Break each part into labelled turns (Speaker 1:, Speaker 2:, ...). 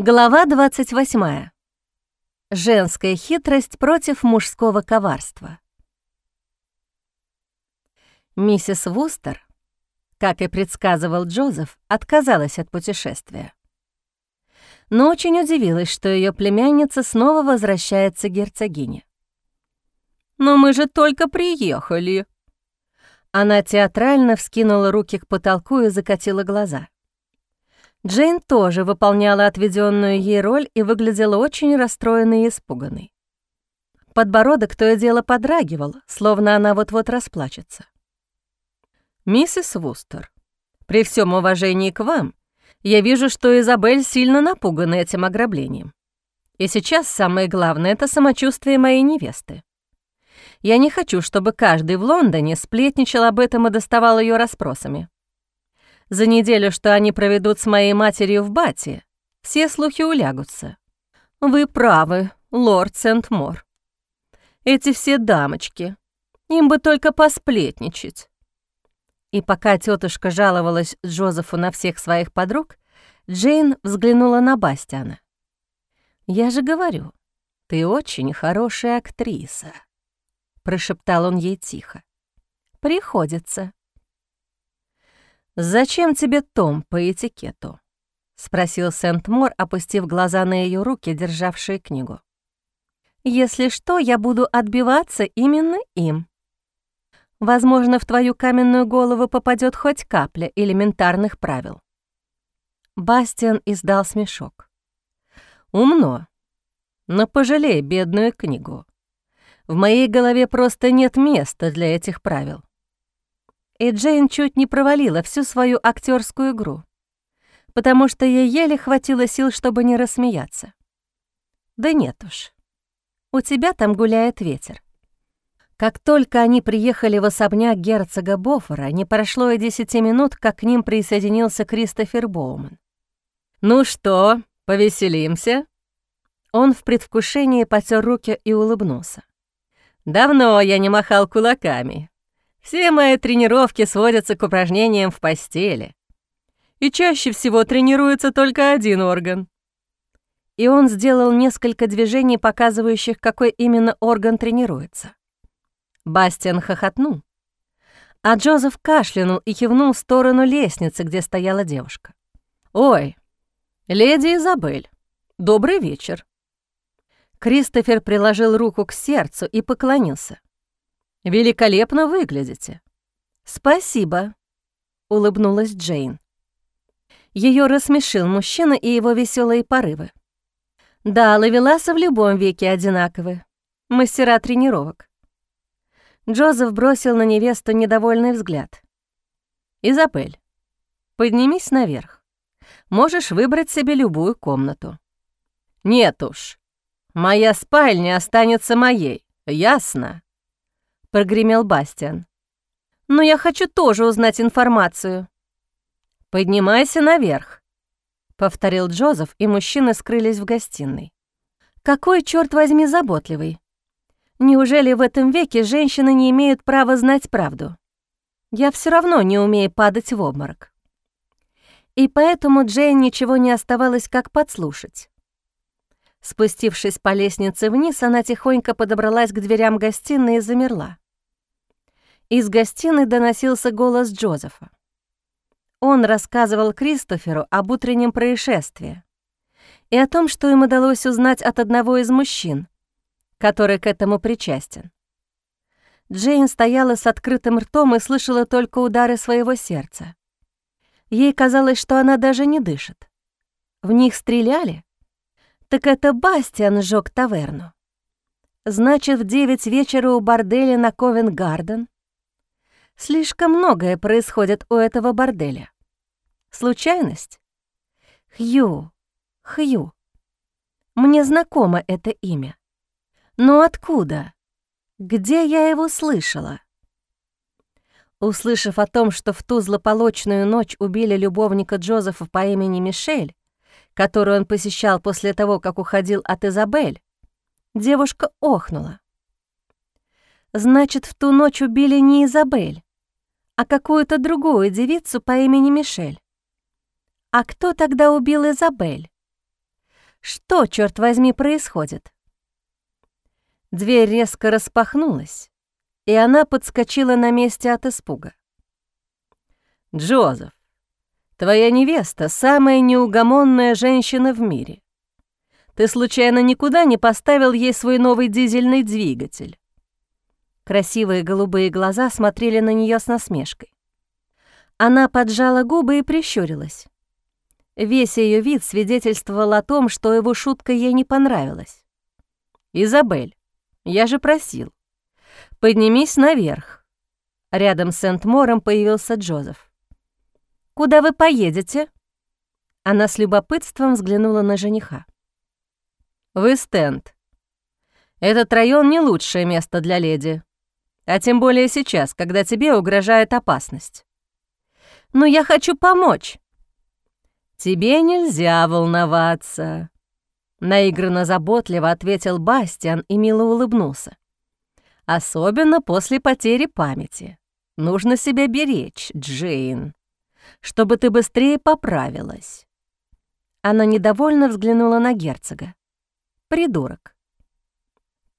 Speaker 1: Глава 28. Женская хитрость против мужского коварства. Миссис Вустер, как и предсказывал Джозеф, отказалась от путешествия. Но очень удивилась, что ее племянница снова возвращается герцогине. «Но мы же только приехали!» Она театрально вскинула руки к потолку и закатила глаза. Джейн тоже выполняла отведенную ей роль и выглядела очень расстроенной и испуганной. Подбородок то и дело подрагивал, словно она вот-вот расплачется. «Миссис Вустер, при всем уважении к вам, я вижу, что Изабель сильно напугана этим ограблением. И сейчас самое главное — это самочувствие моей невесты. Я не хочу, чтобы каждый в Лондоне сплетничал об этом и доставал ее расспросами. За неделю, что они проведут с моей матерью в Бате, все слухи улягутся. Вы правы, лорд Сент-Мор. Эти все дамочки, им бы только посплетничать. И пока тетушка жаловалась Джозефу на всех своих подруг, Джейн взглянула на Бастиана. «Я же говорю, ты очень хорошая актриса», — прошептал он ей тихо. «Приходится». «Зачем тебе том по этикету?» — спросил Сент-Мор, опустив глаза на ее руки, державшие книгу. «Если что, я буду отбиваться именно им. Возможно, в твою каменную голову попадет хоть капля элементарных правил». Бастиан издал смешок. «Умно, но пожалей бедную книгу. В моей голове просто нет места для этих правил и Джейн чуть не провалила всю свою актерскую игру, потому что ей еле хватило сил, чтобы не рассмеяться. Да нет уж, у тебя там гуляет ветер. Как только они приехали в особняк герцога Боффора, не прошло и десяти минут, как к ним присоединился Кристофер Боуман. «Ну что, повеселимся?» Он в предвкушении потер руки и улыбнулся. «Давно я не махал кулаками. Все мои тренировки сводятся к упражнениям в постели. И чаще всего тренируется только один орган. И он сделал несколько движений, показывающих, какой именно орган тренируется. Бастиан хохотнул, а Джозеф кашлянул и кивнул в сторону лестницы, где стояла девушка. «Ой, леди Изабель, добрый вечер». Кристофер приложил руку к сердцу и поклонился. Великолепно выглядите». «Спасибо», — улыбнулась Джейн. Ее рассмешил мужчина и его веселые порывы. Да, ловеласы в любом веке одинаковы. Мастера тренировок. Джозеф бросил на невесту недовольный взгляд. «Изабель, поднимись наверх. Можешь выбрать себе любую комнату». «Нет уж, моя спальня останется моей, ясно?» — прогремел Бастиан. «Но я хочу тоже узнать информацию». «Поднимайся наверх», — повторил Джозеф, и мужчины скрылись в гостиной. «Какой, черт возьми, заботливый! Неужели в этом веке женщины не имеют права знать правду? Я все равно не умею падать в обморок». И поэтому Джейн ничего не оставалось, как подслушать. Спустившись по лестнице вниз, она тихонько подобралась к дверям гостиной и замерла. Из гостиной доносился голос Джозефа. Он рассказывал Кристоферу об утреннем происшествии и о том, что им удалось узнать от одного из мужчин, который к этому причастен. Джейн стояла с открытым ртом и слышала только удары своего сердца. Ей казалось, что она даже не дышит. В них стреляли? Так это Бастиан сжёг таверну. Значит, в девять вечера у борделя на Ковен-Гарден Слишком многое происходит у этого борделя. Случайность? Хью, Хью. Мне знакомо это имя. Но откуда? Где я его слышала? Услышав о том, что в ту злополучную ночь убили любовника Джозефа по имени Мишель, которую он посещал после того, как уходил от Изабель, девушка охнула. Значит, в ту ночь убили не Изабель, а какую-то другую девицу по имени Мишель. А кто тогда убил Изабель? Что, черт возьми, происходит? Дверь резко распахнулась, и она подскочила на месте от испуга. «Джозеф, твоя невеста — самая неугомонная женщина в мире. Ты случайно никуда не поставил ей свой новый дизельный двигатель?» Красивые голубые глаза смотрели на нее с насмешкой. Она поджала губы и прищурилась. Весь ее вид свидетельствовал о том, что его шутка ей не понравилась. «Изабель, я же просил. Поднимись наверх». Рядом с Сент-Мором появился Джозеф. «Куда вы поедете?» Она с любопытством взглянула на жениха. «В Эстенд. Этот район не лучшее место для леди. А тем более сейчас, когда тебе угрожает опасность. Но я хочу помочь». «Тебе нельзя волноваться», — наигранно заботливо ответил Бастиан и мило улыбнулся. «Особенно после потери памяти. Нужно себя беречь, Джейн, чтобы ты быстрее поправилась». Она недовольно взглянула на герцога. «Придурок».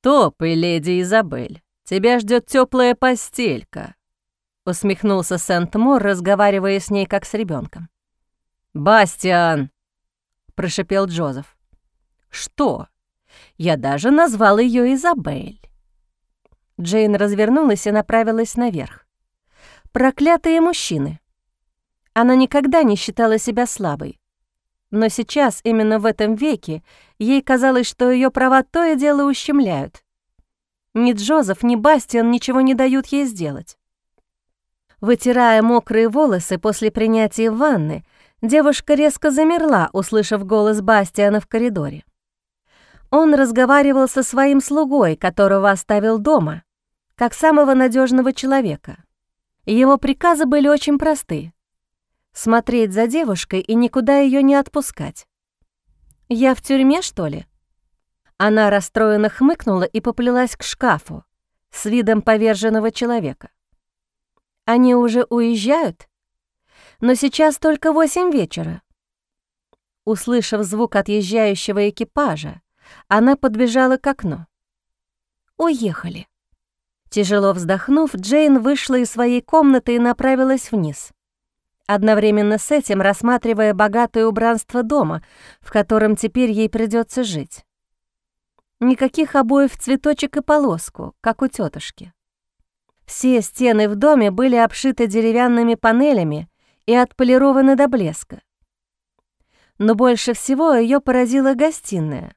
Speaker 1: «Топай, леди Изабель, тебя ждет теплая постелька», усмехнулся Сент-Мор, разговаривая с ней как с ребенком. «Бастиан!» — прошипел Джозеф. «Что? Я даже назвал ее Изабель». Джейн развернулась и направилась наверх. Проклятые мужчины. Она никогда не считала себя слабой. Но сейчас, именно в этом веке, ей казалось, что ее права то и дело ущемляют. Ни Джозеф, ни Бастиан ничего не дают ей сделать. Вытирая мокрые волосы после принятия ванны, девушка резко замерла, услышав голос Бастиана в коридоре. Он разговаривал со своим слугой, которого оставил дома, как самого надежного человека. Его приказы были очень просты — смотреть за девушкой и никуда ее не отпускать. «Я в тюрьме, что ли?» Она расстроенно хмыкнула и поплелась к шкафу с видом поверженного человека. Они уже уезжают? Но сейчас только восемь вечера. Услышав звук отъезжающего экипажа, она подбежала к окну. Уехали. Тяжело вздохнув, Джейн вышла из своей комнаты и направилась вниз. Одновременно с этим рассматривая богатое убранство дома, в котором теперь ей придется жить. Никаких обоев цветочек и полоску, как у тетушки. Все стены в доме были обшиты деревянными панелями и отполированы до блеска. Но больше всего ее поразила гостиная.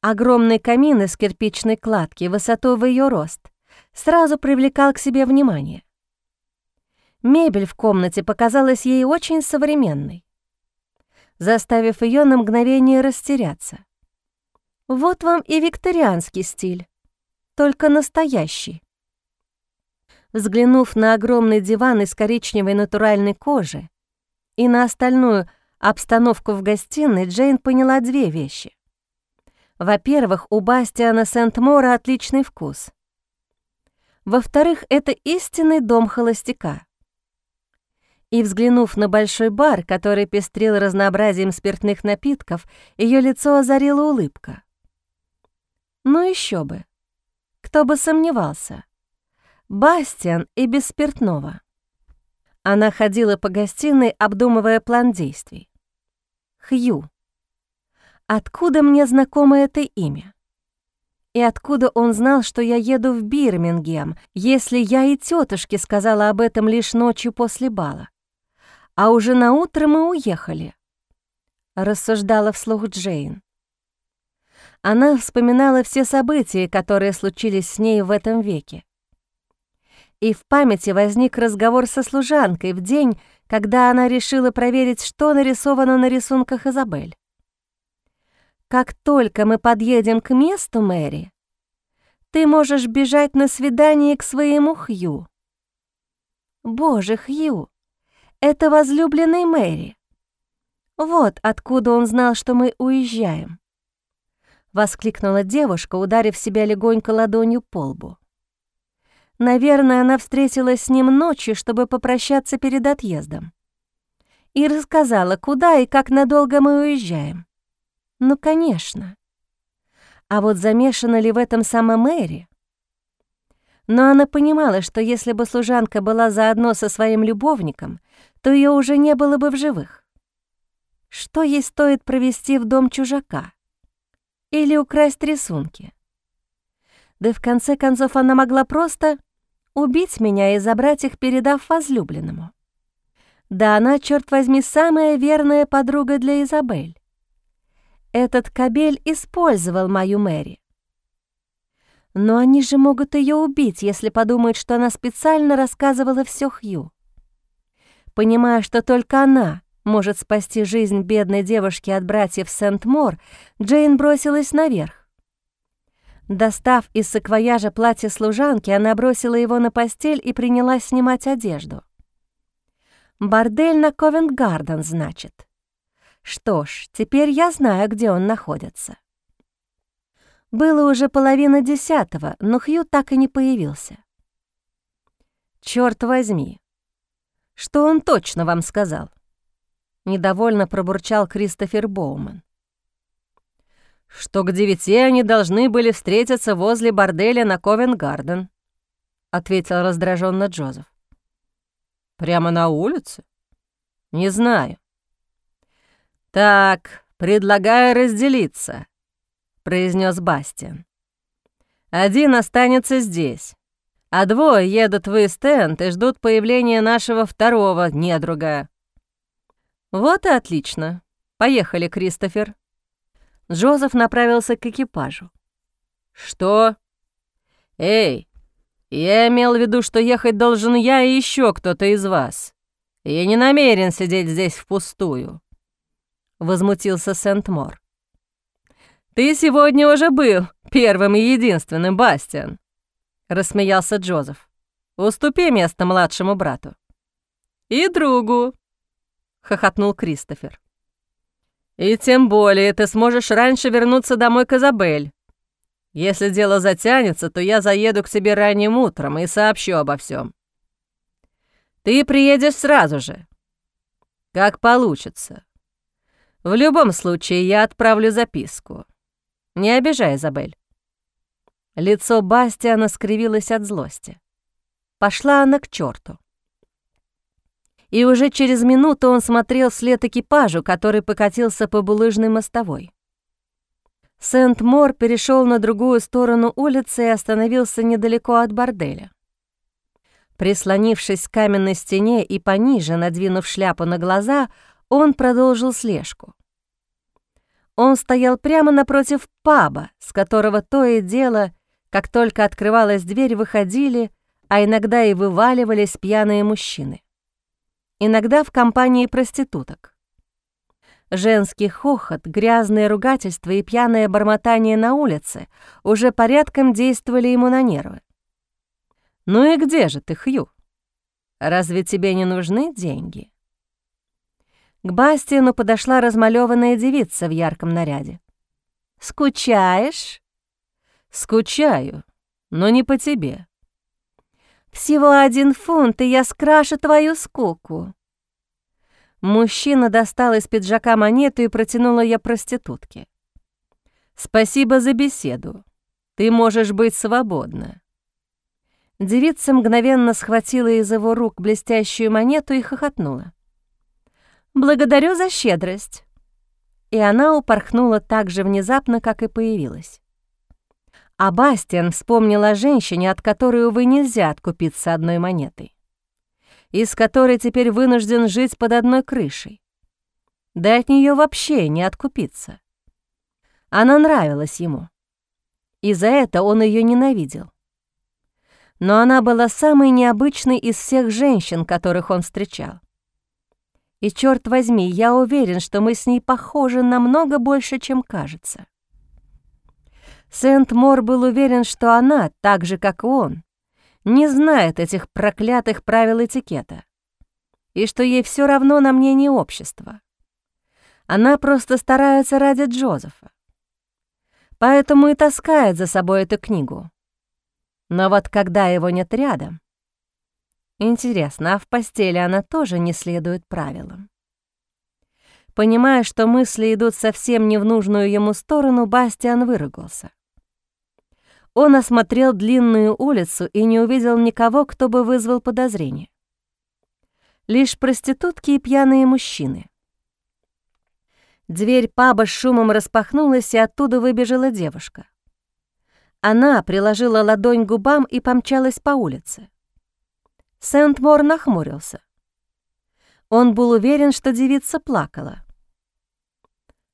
Speaker 1: Огромный камин из кирпичной кладки, высотой в ее рост, сразу привлекал к себе внимание. Мебель в комнате показалась ей очень современной, заставив ее на мгновение растеряться. Вот вам и викторианский стиль, только настоящий. Взглянув на огромный диван из коричневой натуральной кожи и на остальную обстановку в гостиной, Джейн поняла две вещи. Во-первых, у Бастиана Сент-Мора отличный вкус. Во-вторых, это истинный дом холостяка. И, взглянув на большой бар, который пестрил разнообразием спиртных напитков, ее лицо озарила улыбка. Ну еще бы. Кто бы сомневался. Бастиан и без спиртного. Она ходила по гостиной, обдумывая план действий. Хью. Откуда мне знакомо это имя? И откуда он знал, что я еду в Бирмингем, если я и тетушке сказала об этом лишь ночью после бала? А уже на утро мы уехали. Рассуждала вслух Джейн. Она вспоминала все события, которые случились с ней в этом веке и в памяти возник разговор со служанкой в день, когда она решила проверить, что нарисовано на рисунках Изабель. «Как только мы подъедем к месту, Мэри, ты можешь бежать на свидание к своему Хью». «Боже, Хью, это возлюбленный Мэри. Вот откуда он знал, что мы уезжаем». Воскликнула девушка, ударив себя легонько ладонью по лбу. Наверное, она встретилась с ним ночью, чтобы попрощаться перед отъездом. И рассказала, куда и как надолго мы уезжаем. Ну, конечно. А вот замешана ли в этом сама Мэри? Но она понимала, что если бы служанка была заодно со своим любовником, то ее уже не было бы в живых. Что ей стоит провести в дом чужака? Или украсть рисунки? Да в конце концов она могла просто убить меня и забрать их, передав возлюбленному. Да она, черт возьми, самая верная подруга для Изабель. Этот кабель использовал мою Мэри. Но они же могут ее убить, если подумают, что она специально рассказывала все Хью. Понимая, что только она может спасти жизнь бедной девушки от братьев Сент-Мор, Джейн бросилась наверх. Достав из саквояжа платье служанки, она бросила его на постель и принялась снимать одежду. «Бордель на Ковент-Гарден, значит. Что ж, теперь я знаю, где он находится». Было уже половина десятого, но Хью так и не появился. «Чёрт возьми! Что он точно вам сказал?» Недовольно пробурчал Кристофер Боуман что к девяти они должны были встретиться возле борделя на Ковенгарден», — ответил раздраженно Джозеф. «Прямо на улице? Не знаю». «Так, предлагаю разделиться», — произнес Бастиан. «Один останется здесь, а двое едут в Истенд и ждут появления нашего второго недруга». «Вот и отлично. Поехали, Кристофер». Джозеф направился к экипажу. «Что? Эй, я имел в виду, что ехать должен я и еще кто-то из вас. Я не намерен сидеть здесь впустую», — возмутился Сент-Мор. «Ты сегодня уже был первым и единственным, Бастиан», — рассмеялся Джозеф. «Уступи место младшему брату». «И другу», — хохотнул Кристофер. И тем более ты сможешь раньше вернуться домой к Изабель. Если дело затянется, то я заеду к тебе ранним утром и сообщу обо всем. Ты приедешь сразу же. Как получится. В любом случае, я отправлю записку. Не обижай, Изабель. Лицо Бастиана скривилось от злости. Пошла она к черту и уже через минуту он смотрел вслед экипажу, который покатился по булыжной мостовой. Сент-Мор перешел на другую сторону улицы и остановился недалеко от борделя. Прислонившись к каменной стене и пониже, надвинув шляпу на глаза, он продолжил слежку. Он стоял прямо напротив паба, с которого то и дело, как только открывалась дверь, выходили, а иногда и вываливались пьяные мужчины иногда в компании проституток. Женский хохот, грязное ругательство и пьяное бормотание на улице уже порядком действовали ему на нервы. «Ну и где же ты, Хью? Разве тебе не нужны деньги?» К Бастину подошла размалёванная девица в ярком наряде. «Скучаешь?» «Скучаю, но не по тебе. Всего один фунт, и я скрашу твою скуку». Мужчина достал из пиджака монету и протянул ее проститутке. «Спасибо за беседу. Ты можешь быть свободна». Девица мгновенно схватила из его рук блестящую монету и хохотнула. «Благодарю за щедрость». И она упорхнула так же внезапно, как и появилась. А Бастиан вспомнил о женщине, от которой, увы, нельзя откупиться одной монетой, из которой теперь вынужден жить под одной крышей. Да от нее вообще не откупиться. Она нравилась ему. И за это он ее ненавидел. Но она была самой необычной из всех женщин, которых он встречал. И, черт возьми, я уверен, что мы с ней похожи намного больше, чем кажется. Сент-Мор был уверен, что она, так же, как и он, не знает этих проклятых правил этикета, и что ей все равно на мнение общества. Она просто старается ради Джозефа. Поэтому и таскает за собой эту книгу. Но вот когда его нет рядом... Интересно, а в постели она тоже не следует правилам? Понимая, что мысли идут совсем не в нужную ему сторону, Бастиан выругался. Он осмотрел длинную улицу и не увидел никого, кто бы вызвал подозрение. Лишь проститутки и пьяные мужчины. Дверь паба с шумом распахнулась, и оттуда выбежала девушка. Она приложила ладонь к губам и помчалась по улице. Сент-Мор нахмурился. Он был уверен, что девица плакала.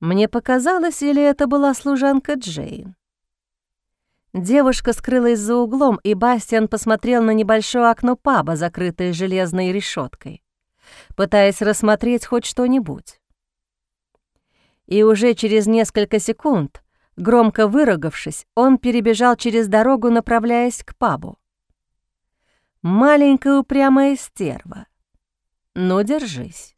Speaker 1: Мне показалось, или это была служанка Джейн. Девушка скрылась за углом, и Бастиан посмотрел на небольшое окно паба, закрытое железной решеткой, пытаясь рассмотреть хоть что-нибудь. И уже через несколько секунд, громко выругавшись, он перебежал через дорогу, направляясь к пабу. Маленькая упрямая стерва. Ну, держись.